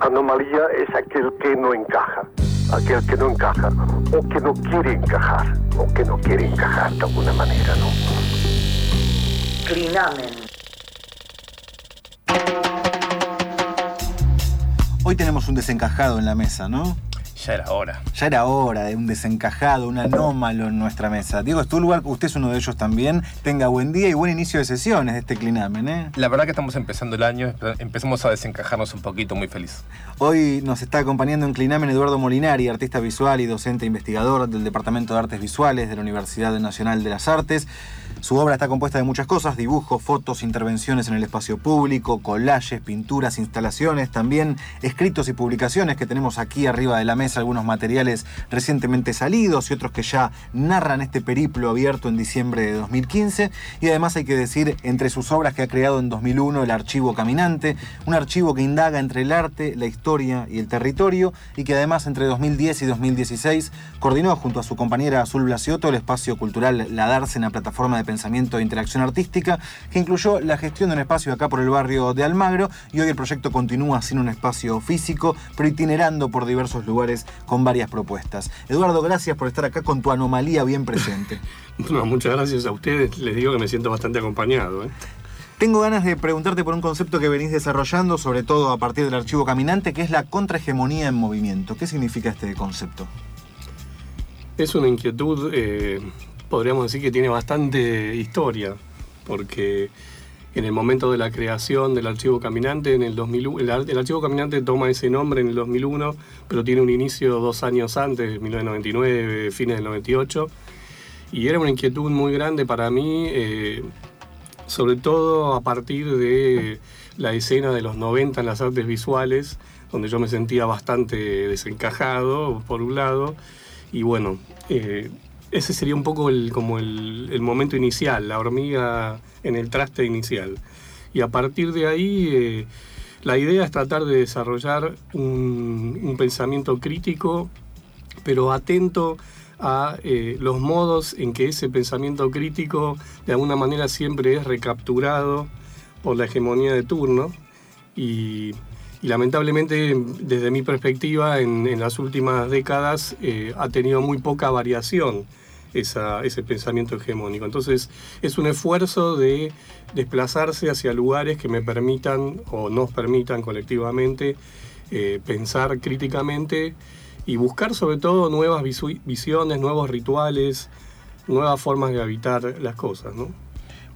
Anomalía es aquel que no encaja, aquel que no encaja, o que no quiere encajar, o que no quiere encajar de alguna manera, ¿no? Clinamen. Hoy tenemos un desencajado en la mesa, ¿no? Ya era hora. Ya era hora de un desencajado, un anómalo en nuestra mesa. Diego Stulwar, usted es uno de ellos también. Tenga buen día y buen inicio de sesiones de este Clinamen, ¿eh? La verdad que estamos empezando el año, empezamos a desencajarnos un poquito, muy feliz. Hoy nos está acompañando en Clinamen Eduardo Molinari, artista visual y docente investigador del Departamento de Artes Visuales de la Universidad Nacional de las Artes. Su obra está compuesta de muchas cosas, dibujos, fotos, intervenciones en el espacio público, collages, pinturas, instalaciones, también escritos y publicaciones que tenemos aquí arriba de la mesa, algunos materiales recientemente salidos y otros que ya narran este periplo abierto en diciembre de 2015. Y además hay que decir, entre sus obras que ha creado en 2001 el Archivo Caminante, un archivo que indaga entre el arte, la historia y el territorio y que además entre 2010 y 2016 coordinó junto a su compañera Azul Blasioto el espacio cultural La Darse en la plataforma de pensamiento e interacción artística, que incluyó la gestión de un espacio acá por el barrio de Almagro y hoy el proyecto continúa sin un espacio físico, pero itinerando por diversos lugares con varias propuestas. Eduardo, gracias por estar acá con tu anomalía bien presente. No, muchas gracias a ustedes, les digo que me siento bastante acompañado. ¿eh? Tengo ganas de preguntarte por un concepto que venís desarrollando, sobre todo a partir del archivo caminante, que es la contrahegemonía en movimiento. ¿Qué significa este concepto? Es una inquietud eh, podríamos decir que tiene bastante historia, porque en el momento de la creación del Archivo Caminante, en el 2001, el, Archivo Caminante toma ese nombre en el 2001, pero tiene un inicio dos años antes, 1999, fines del 98, y era una inquietud muy grande para mí, eh, sobre todo a partir de la escena de los 90 en las artes visuales, donde yo me sentía bastante desencajado, por un lado, y bueno, eh, ese sería un poco el, como el, momento inicial, la hormiga en el traste inicial. Y a partir de ahí, eh, la idea es tratar de desarrollar un, pensamiento crítico, pero atento a eh, los modos en que ese pensamiento crítico de alguna manera siempre es recapturado por la hegemonía de turno y, lamentablemente desde mi perspectiva en, las últimas décadas eh, ha tenido muy poca variación ese pensamiento hegemónico. Entonces es un esfuerzo de desplazarse hacia lugares que me permitan o nos permitan colectivamente eh, pensar críticamente y buscar sobre todo nuevas visiones, nuevos rituales, nuevas formas de habitar las cosas.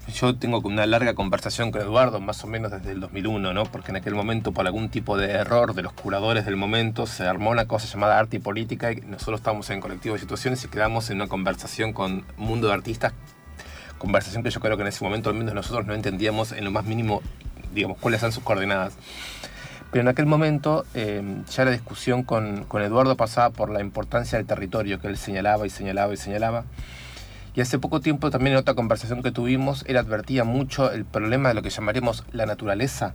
Yo tengo una larga conversación con Eduardo, más o menos desde el 2001, ¿no? porque en aquel momento, por algún tipo de error de los curadores del momento, se armó una cosa llamada arte y política y nosotros estábamos en colectivo de situaciones y quedamos en una conversación con mundo de artistas, conversación que yo creo que en ese momento al menos nosotros no entendíamos en lo más mínimo, digamos, cuáles eran sus coordenadas. Pero en aquel momento eh, ya la discusión con, con Eduardo pasaba por la importancia del territorio que él señalaba y señalaba y señalaba. Y hace poco tiempo también en otra conversación que tuvimos, él advertía mucho el problema de lo que llamaremos la naturaleza,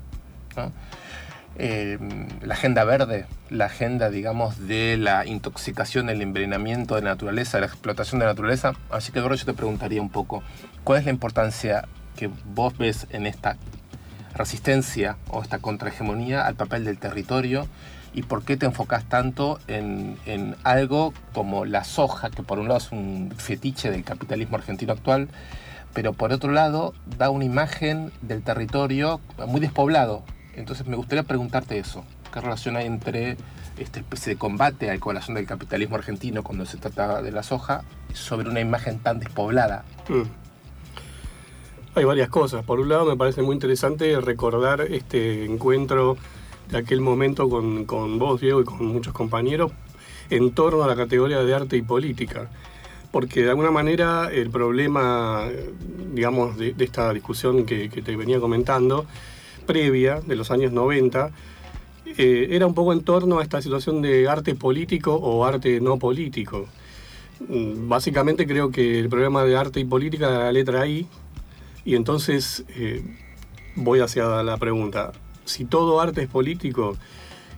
eh, la agenda verde, la agenda, digamos, de la intoxicación, el envenenamiento de la naturaleza, la explotación de la naturaleza. Así que, ahora yo te preguntaría un poco, ¿cuál es la importancia que vos ves en esta resistencia o esta contrahegemonía al papel del territorio y por qué te enfocas tanto en, algo como la soja, que por un lado es un fetiche del capitalismo argentino actual, pero por otro lado da una imagen del territorio muy despoblado. Entonces me gustaría preguntarte eso. ¿Qué relación hay entre esta especie de combate al corazón del capitalismo argentino cuando se trata de la soja sobre una imagen tan despoblada? Mm. Hay varias cosas. Por un lado me parece muy interesante recordar este encuentro de aquel momento con, con vos, Diego, y con muchos compañeros en torno a la categoría de arte y política. Porque de alguna manera el problema, digamos, de, esta discusión que, te venía comentando, previa, de los años 90, eh, era un poco en torno a esta situación de arte político o arte no político. Mm, básicamente creo que el problema de arte y política era la letra I, y entonces eh, voy hacia la pregunta, si todo arte es político,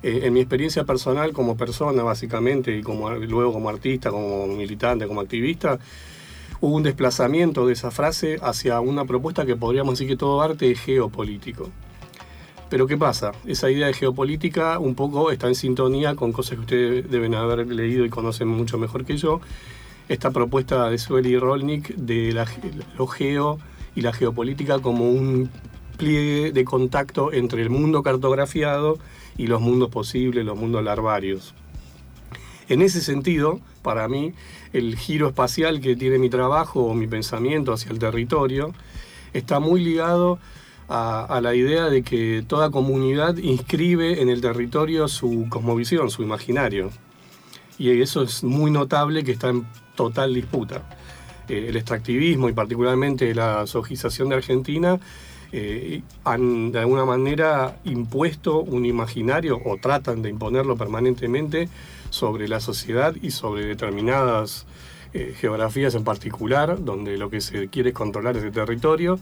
eh, en mi experiencia personal como persona básicamente y como, luego como artista, como militante, como activista, hubo un desplazamiento de esa frase hacia una propuesta que podríamos decir que todo arte es geopolítico. Pero ¿qué pasa? Esa idea de geopolítica un poco está en sintonía con cosas que ustedes deben haber leído y conocen mucho mejor que yo. Esta propuesta de Sueli Rolnik de lo geo y la geopolítica como un de contacto entre el mundo cartografiado y los mundos posibles, los mundos larvarios. En ese sentido, para mí, el giro espacial que tiene mi trabajo o mi pensamiento hacia el territorio está muy ligado a, la idea de que toda comunidad inscribe en el territorio su cosmovisión, su imaginario. Y eso es muy notable que está en total disputa. Eh, el extractivismo y particularmente la sojización de Argentina eh, han de alguna manera impuesto un imaginario o tratan de imponerlo permanentemente sobre la sociedad y sobre determinadas eh, geografías en particular, donde lo que se quiere es controlar ese territorio.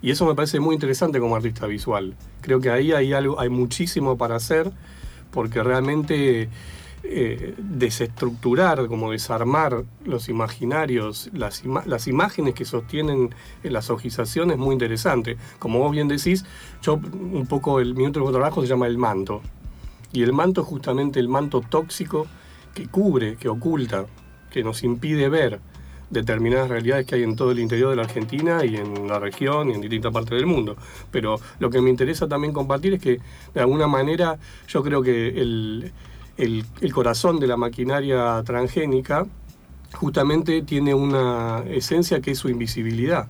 Y eso me parece muy interesante como artista visual. Creo que ahí hay, algo, hay muchísimo para hacer, porque realmente eh, desestructurar, como desarmar los imaginarios, las, las imágenes que sostienen la sojización es muy interesante. Como vos bien decís, yo un poco el minuto de trabajo se llama el manto. Y el manto es justamente el manto tóxico que cubre, que oculta, que nos impide ver determinadas realidades que hay en todo el interior de la Argentina y en la región y en distintas partes del mundo. Pero lo que me interesa también compartir es que de alguna manera yo creo que el, corazón de la maquinaria transgénica justamente tiene una esencia que es su invisibilidad.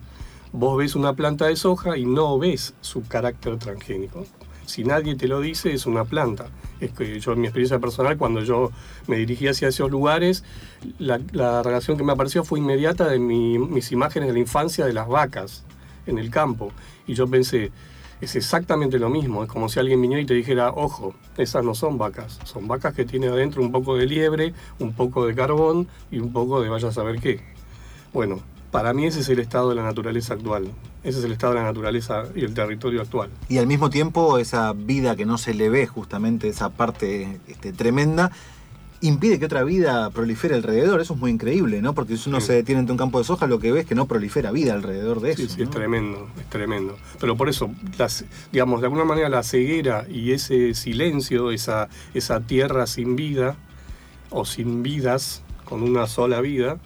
Vos ves una planta de soja y no ves su carácter transgénico. Si nadie te lo dice, es una planta. Es que yo, en mi experiencia personal, cuando yo me dirigí hacia esos lugares, la, relación que me apareció fue inmediata de mis imágenes de la infancia de las vacas en el campo. Y yo pensé, es exactamente lo mismo. Es como si alguien viniera y te dijera, ojo, esas no son vacas. Son vacas que tienen adentro un poco de liebre, un poco de carbón y un poco de vaya a saber qué. Bueno, para mí ese es el estado de la naturaleza actual. Ese es el estado de la naturaleza y el territorio actual. Y al mismo tiempo esa vida que no se le ve, justamente esa parte este, tremenda, impide que otra vida prolifere alrededor. Eso es muy increíble, ¿no? Porque si uno se detiene ante un campo de soja, lo que ve es que no prolifera vida alrededor de eso. Sí, sí, es tremendo, es tremendo. Pero por eso, digamos, de alguna manera la ceguera y ese silencio, esa, esa tierra sin vida, o sin vidas, con una sola vida,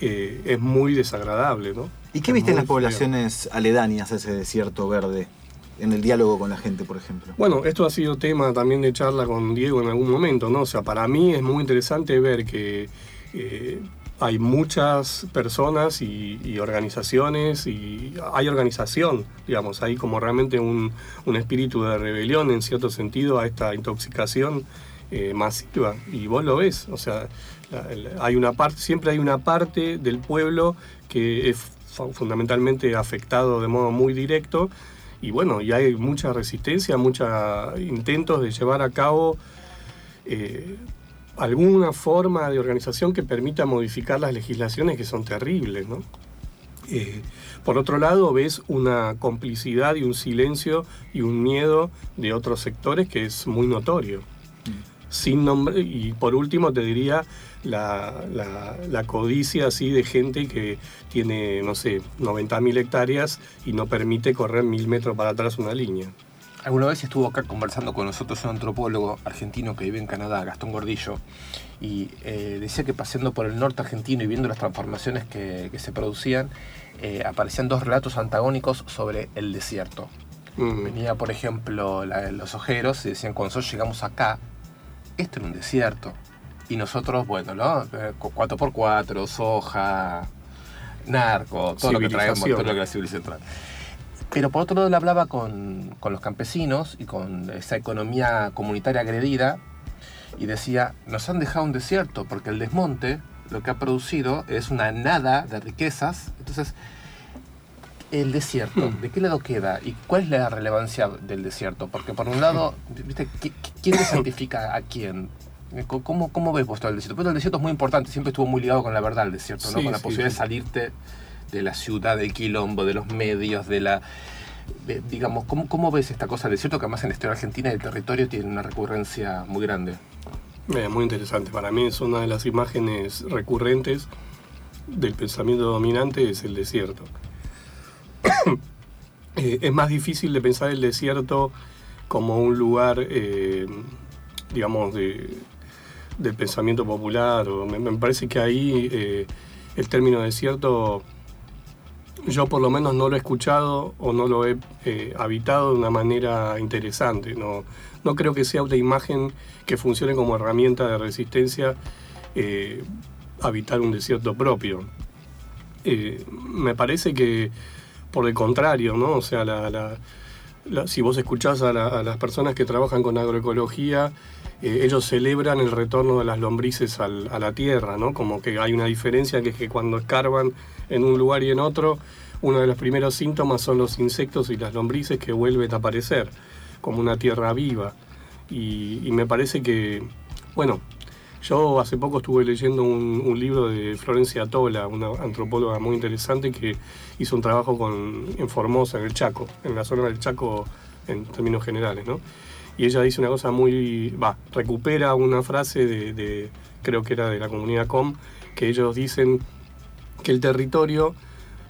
eh, es muy desagradable, ¿no? ¿Y qué viste en las poblaciones aledañas a ese desierto verde? En el diálogo con la gente, por ejemplo. Bueno, esto ha sido tema también de charla con Diego en algún momento, ¿no? O sea, para mí es muy interesante ver que eh, hay muchas personas y, organizaciones y hay organización, digamos, hay como realmente un, espíritu de rebelión en cierto sentido a esta intoxicación eh, masiva. Y vos lo ves, o sea, hay una parte, siempre hay una parte del pueblo que es fundamentalmente afectado de modo muy directo y bueno, y hay mucha resistencia, muchos intentos de llevar a cabo eh, alguna forma de organización que permita modificar las legislaciones que son terribles, eh, por otro lado, ves una complicidad y un silencio y un miedo de otros sectores que es muy notorio. Sin nombre, y por último te diría la, codicia así de gente que tiene, no sé, 90.000 hectáreas y no permite correr mil metros para atrás una línea. Alguna vez estuvo acá conversando con nosotros un antropólogo argentino que vive en Canadá, Gastón Gordillo, y eh, decía que paseando por el norte argentino y viendo las transformaciones que, se producían, eh, aparecían dos relatos antagónicos sobre el desierto. Mm. Venía, por ejemplo, los ojeros y decían, cuando nosotros llegamos acá, esto era un desierto. Y nosotros, bueno, ¿no? 4x4, eh, soja, narco, todo lo que traemos, todo lo que la civilización Pero por otro lado, le hablaba con, con los campesinos y con esa economía comunitaria agredida y decía, nos han dejado un desierto porque el desmonte lo que ha producido es una nada de riquezas. Entonces, el desierto, hmm. ¿de qué lado queda? ¿Y cuál es la relevancia del desierto? Porque por un lado, ¿viste? ¿quién santifica a quién? ¿Cómo, ¿Cómo, ves vos todo el desierto? Pues el desierto es muy importante, siempre estuvo muy ligado con la verdad el desierto, ¿no? con la posibilidad de salirte de la ciudad, del quilombo, de los medios, de la... digamos, ¿cómo, ¿cómo ves esta cosa del desierto que además en la historia argentina el territorio tiene una recurrencia muy grande? Eh, muy interesante, para mí es una de las imágenes recurrentes del pensamiento dominante es el desierto. Eh, es más difícil de pensar el desierto como un lugar, eh, digamos, de, del pensamiento popular. Me, me parece que ahí eh, el término desierto yo por lo menos no lo he escuchado o no lo he habitado de una manera interesante. No, no creo que sea una imagen que funcione como herramienta de resistencia habitar un desierto propio. Me parece que por el contrario, ¿no? O sea, si vos escuchás a, la- a las personas que trabajan con agroecología, eh, ellos celebran el retorno de las lombrices a la tierra, ¿no? Como que hay una diferencia que es que cuando escarban en un lugar y en otro, uno de los primeros síntomas son los insectos y las lombrices que vuelven a aparecer, como una tierra viva. Y me parece que, bueno, yo hace poco estuve leyendo un, libro de Florencia Tola, una antropóloga muy interesante que hizo un trabajo con, en Formosa, en el Chaco, en la zona del Chaco en términos generales, ¿no? Y ella dice una cosa muy, va, recupera una frase de, de- creo que era de la comunidad COM, que ellos dicen que el territorio,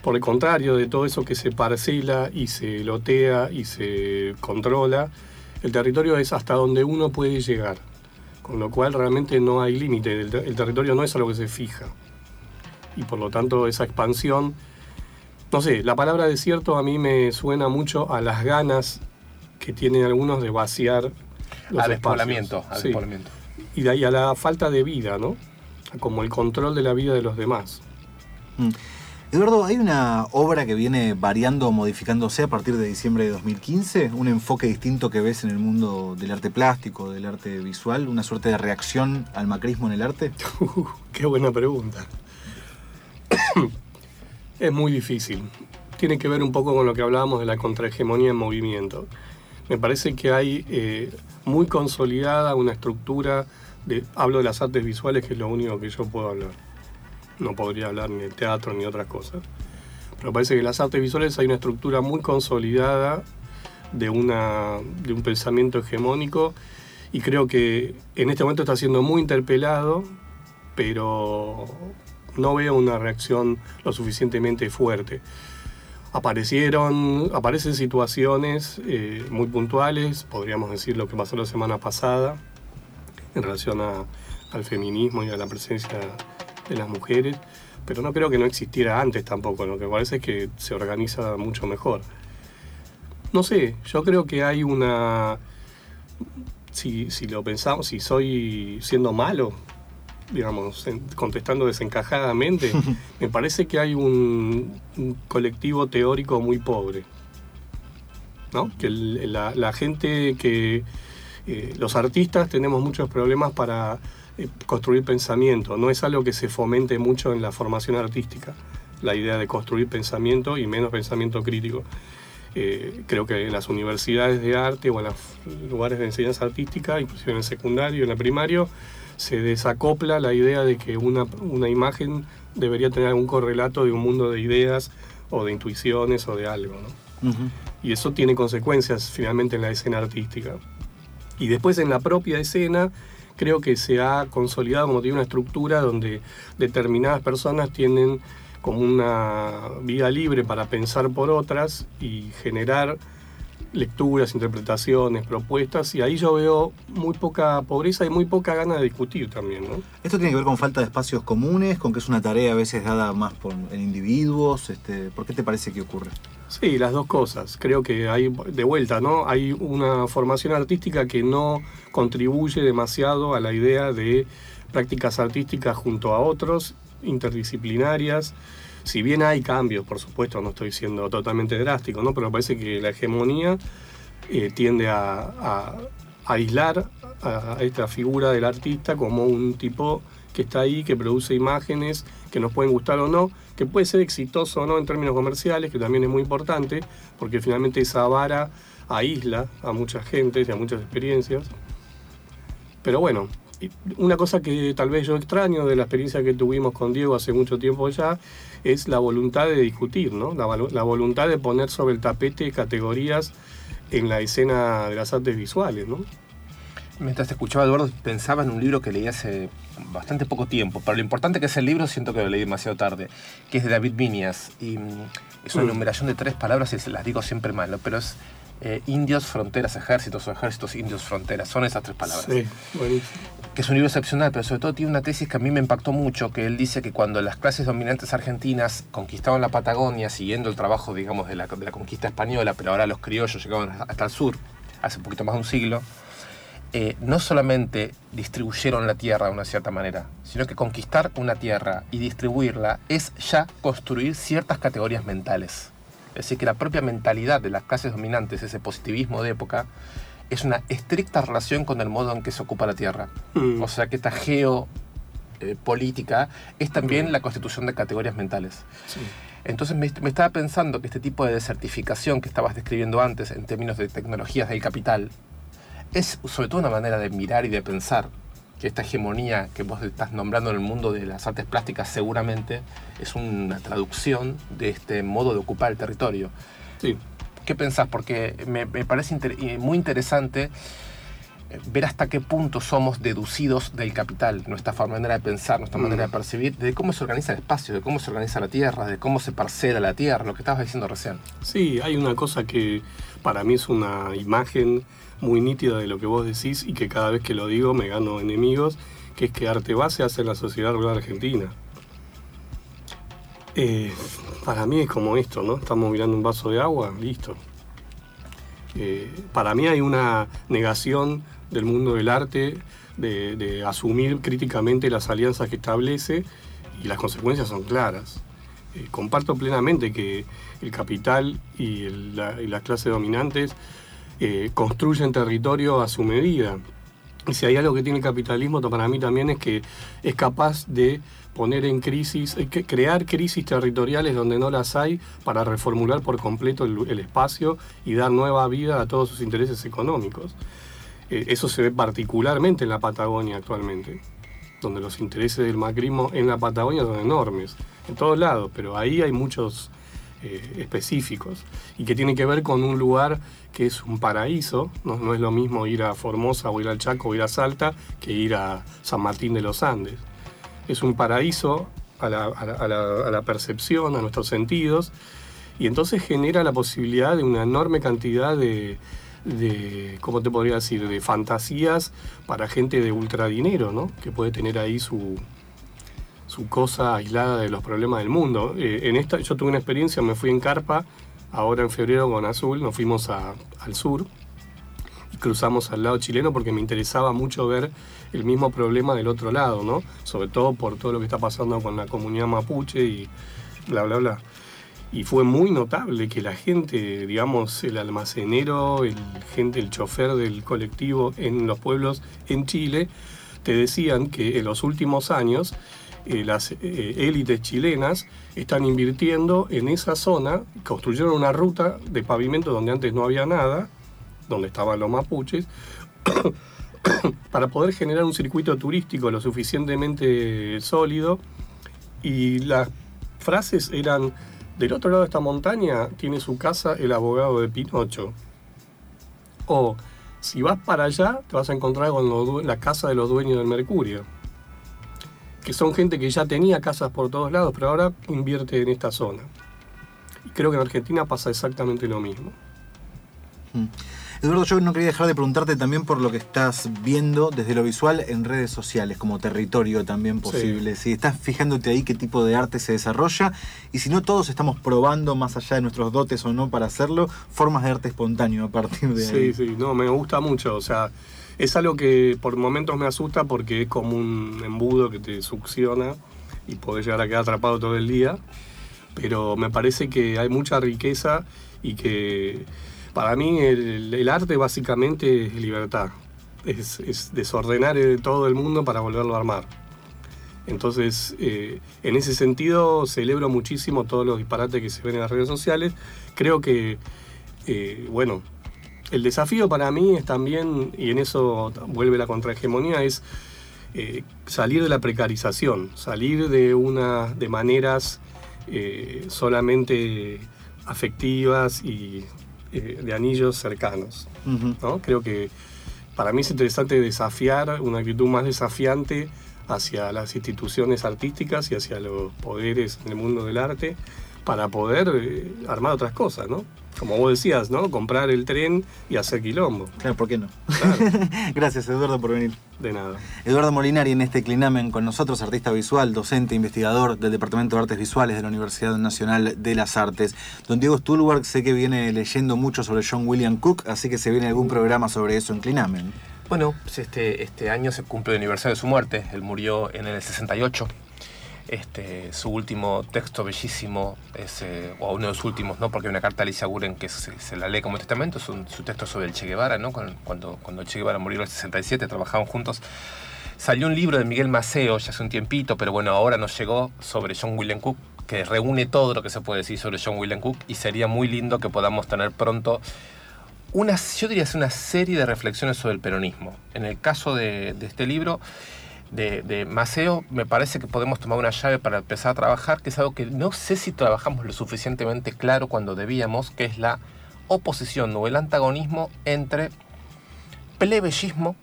por el contrario de todo eso que se parcela y se lotea y se controla, el territorio es hasta donde uno puede llegar. Con lo cual realmente no hay límite, el, ter- el territorio no es algo que se fija. Y por lo tanto esa expansión, no sé, la palabra desierto a mí me suena mucho a las ganas que tienen algunos de vaciar los Al espacios. despoblamiento, al Sí. despoblamiento. Y de ahí a la falta de vida, ¿no? Como el control de la vida de los demás. Mm. Eduardo, ¿hay una obra que viene variando o modificándose a partir de diciembre de 2015? ¿Un enfoque distinto que ves en el mundo del arte plástico, del arte visual? ¿Una suerte de reacción al macrismo en el arte? Qué buena pregunta. es muy difícil. Tiene que ver un poco con lo que hablábamos de la contrahegemonía en movimiento. Me parece que hay eh, muy consolidada una estructura de. Hablo de las artes visuales, que es lo único que yo puedo hablar. No podría hablar ni de teatro ni otras cosas. Pero parece que en las artes visuales hay una estructura muy consolidada de, una, de un pensamiento hegemónico y creo que en este momento está siendo muy interpelado, pero no veo una reacción lo suficientemente fuerte. Aparecieron, aparecen situaciones eh, muy puntuales, podríamos decir lo que pasó la semana pasada en relación a- al feminismo y a la presencia de las mujeres, pero no creo que no existiera antes tampoco, lo que parece es que se organiza mucho mejor. No sé, yo creo que hay una... Si, si lo pensamos, si soy siendo malo, digamos, contestando desencajadamente, me parece que hay un, un colectivo teórico muy pobre. ¿no? Que el- la, la gente que. eh, los artistas tenemos muchos problemas para construir pensamiento. No es algo que se fomente mucho en la formación artística, la idea de construir pensamiento y menos pensamiento crítico. Eh, creo que en las universidades de arte o en los lugares de enseñanza artística, inclusive en el secundario, en el primario, se desacopla la idea de que una, una imagen debería tener algún correlato de un mundo de ideas o de intuiciones o de algo. ¿no? Y eso tiene consecuencias finalmente en la escena artística. Y después en la propia escena creo que se ha consolidado como tiene una estructura donde determinadas personas tienen como una vía libre para pensar por otras y generar lecturas, interpretaciones, propuestas, y ahí yo veo muy poca pobreza y muy poca gana de discutir también, ¿no? ¿Esto tiene que ver con falta de espacios comunes, con que es una tarea a veces dada más por, individuos? Este, ¿Por qué te parece que ocurre? Sí, las dos cosas. Creo que hay, de vuelta, ¿no? Hay una formación artística que no contribuye demasiado a la idea de prácticas artísticas junto a otros, interdisciplinarias. Si bien hay cambios, por supuesto, no estoy siendo totalmente drástico, ¿no? Pero parece que la hegemonía eh, tiende a, aislar a esta figura del artista como un tipo que está ahí, que produce imágenes que nos pueden gustar o no, que puede ser exitoso o no en términos comerciales, que también es muy importante, porque finalmente esa vara aísla a mucha gente y a muchas experiencias. Pero bueno, una cosa que tal vez yo extraño de la experiencia que tuvimos con Diego hace mucho tiempo ya es la voluntad de discutir, ¿no? la, la voluntad de poner sobre el tapete categorías en la escena de las artes visuales. ¿no? Mientras te escuchaba, Eduardo, pensaba en un libro que leí hace bastante poco tiempo. Pero lo importante que es el libro, siento que lo leí demasiado tarde, que es de David Minias. Y es una Mm. enumeración de tres palabras y se las digo siempre mal, ¿no? pero es eh, indios, fronteras, ejércitos o ejércitos, indios, fronteras. Son esas tres palabras. Sí, buenísimo. Que es un libro excepcional, pero sobre todo tiene una tesis que a mí me impactó mucho, que él dice que cuando las clases dominantes argentinas conquistaban la Patagonia, siguiendo el trabajo, digamos, de la, de la conquista española, pero ahora los criollos llegaban hasta el sur, hace un poquito más de un siglo, eh, no solamente distribuyeron la tierra de una cierta manera, sino que conquistar una tierra y distribuirla es ya construir ciertas categorías mentales. Es decir, que la propia mentalidad de las clases dominantes, ese positivismo de época, es una estricta relación con el modo en que se ocupa la tierra. Mm. O sea que esta geopolítica es también la constitución de categorías mentales. Sí. Entonces me, me estaba pensando que este tipo de desertificación que estabas describiendo antes en términos de tecnologías del capital es sobre todo una manera de mirar y de pensar que esta hegemonía que vos estás nombrando en el mundo de las artes plásticas seguramente es una traducción de este modo de ocupar el territorio. Sí. ¿Qué pensás? Porque me, me parece inter- muy interesante ver hasta qué punto somos deducidos del capital, nuestra forma- manera de pensar, nuestra Mm. manera de percibir, de cómo se organiza el espacio, de cómo se organiza la tierra, de cómo se parcela la tierra, lo que estabas diciendo recién. Sí, hay una cosa que para mí es una imagen muy nítida de lo que vos decís y que cada vez que lo digo me gano enemigos, que es que arte base hace la sociedad rural argentina. Eh, para mí es como esto, ¿no? Estamos mirando un vaso de agua, listo. Eh, para mí hay una negación del mundo del arte de, asumir críticamente las alianzas que establece y las consecuencias son claras. Eh, comparto plenamente que el capital y, la- y las clases dominantes eh, construyen territorio a su medida. Y si hay algo que tiene el capitalismo, para mí también es que es capaz de poner en crisis, eh, crear crisis territoriales donde no las hay para reformular por completo el espacio y dar nueva vida a todos sus intereses económicos. Eh, eso se ve particularmente en la Patagonia actualmente, donde los intereses del macrismo en la Patagonia son enormes, en todos lados, pero ahí hay muchos eh, específicos y que tiene que ver con un lugar que es un paraíso, ¿no? es lo mismo ir a Formosa o ir al Chaco o ir a Salta que ir a San Martín de los Andes. Es un paraíso a a la percepción, a nuestros sentidos, y entonces genera la posibilidad de una enorme cantidad de, de, ¿cómo te podría decir?, de fantasías para gente de ultradinero, ¿no? Que puede tener ahí su, su cosa aislada de los problemas del mundo. Eh, en esta, yo tuve una experiencia, me fui en carpa, ahora en febrero con Azul, nos fuimos al sur y cruzamos al lado chileno porque me interesaba mucho ver el mismo problema del otro lado, ¿no? Sobre todo por todo lo que está pasando con la comunidad mapuche y bla, bla, bla. Y fue muy notable que la gente, digamos, el almacenero, el gente, el chofer del colectivo en los pueblos en Chile, te decían que en los últimos años eh, las eh, élites chilenas están invirtiendo en esa zona, construyeron una ruta de pavimento donde antes no había nada, donde estaban los mapuches, para poder generar un circuito turístico lo suficientemente sólido. Y las frases eran, del otro lado de esta montaña tiene su casa el abogado de Pinocho. O, si vas para allá, te vas a encontrar con la casa de los dueños del Mercurio. Que son gente que ya tenía casas por todos lados, pero ahora invierte en esta zona. Y creo que en Argentina pasa exactamente lo mismo. Eduardo, yo no quería dejar de preguntarte también por lo que estás viendo desde lo visual en redes sociales, como territorio también posible. Si estás fijándote ahí qué tipo de arte se desarrolla y si no todos estamos probando, más allá de nuestros dotes o no para hacerlo, formas de arte espontáneo a partir de ahí. Sí, sí, no, me gusta mucho. O sea, es algo que por momentos me asusta porque es como un embudo que te succiona y podés llegar a quedar atrapado todo el día. Pero me parece que hay mucha riqueza y que para mí el, arte básicamente es libertad. Es, es desordenar todo el mundo para volverlo a armar. Entonces, eh, en ese sentido, celebro muchísimo todos los disparates que se ven en las redes sociales. Creo que, eh, bueno, el desafío para mí es también, y en eso vuelve la contrahegemonía, es eh, salir de la precarización, salir de una de maneras solamente afectivas y eh, de anillos cercanos. ¿no? Creo que para mí es interesante desafiar, una actitud más desafiante hacia las instituciones artísticas y hacia los poderes en el mundo del arte para poder eh, armar otras cosas, ¿no? Como vos decías, ¿no? Comprar el tren y hacer quilombo. Claro, ¿por qué no? Gracias, Eduardo, por venir. De nada. Eduardo Molinari en este Clinamen con nosotros, artista visual, docente, investigador del Departamento de Artes Visuales de la Universidad Nacional de las Artes. Don Diego Stulberg sé que viene leyendo mucho sobre John William Cook, así que se viene algún programa sobre eso en Clinamen. Bueno, pues este, este año se cumple el aniversario de su muerte. Él murió en el 68 este, su último texto bellísimo, es, eh, o uno de los últimos, ¿no? porque hay una carta de Alicia Guren que se, la lee como testamento, es su texto sobre el Che Guevara, ¿no? cuando, cuando Che Guevara murió en el 67, trabajaban juntos. Salió un libro de Miguel Maceo ya hace un tiempito, pero bueno, ahora nos llegó sobre John William Cook, que reúne todo lo que se puede decir sobre John William Cook y sería muy lindo que podamos tener pronto una, yo diría, una serie de reflexiones sobre el peronismo. En el caso de, de este libro, de, Maceo, me parece que podemos tomar una llave para empezar a trabajar, que es algo que no sé si trabajamos lo suficientemente claro cuando debíamos, que es la oposición o el antagonismo entre plebeyismo,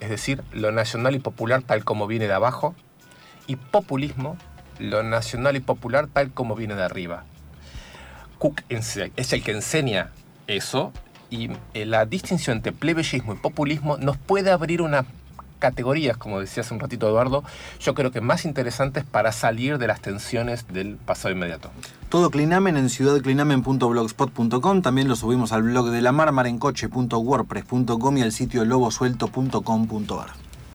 es decir, lo nacional y popular tal como viene de abajo, y populismo, lo nacional y popular tal como viene de arriba. Cook es el que enseña eso y eh, la distinción entre plebeyismo y populismo nos puede abrir una categorías, como decía hace un ratito Eduardo, yo creo que más interesantes para salir de las tensiones del pasado inmediato. Todo Clinamen en ciudadclinamen.blogspot.com, también lo subimos al blog de la marmarencoche.wordpress.com y al sitio lobosuelto.com.ar.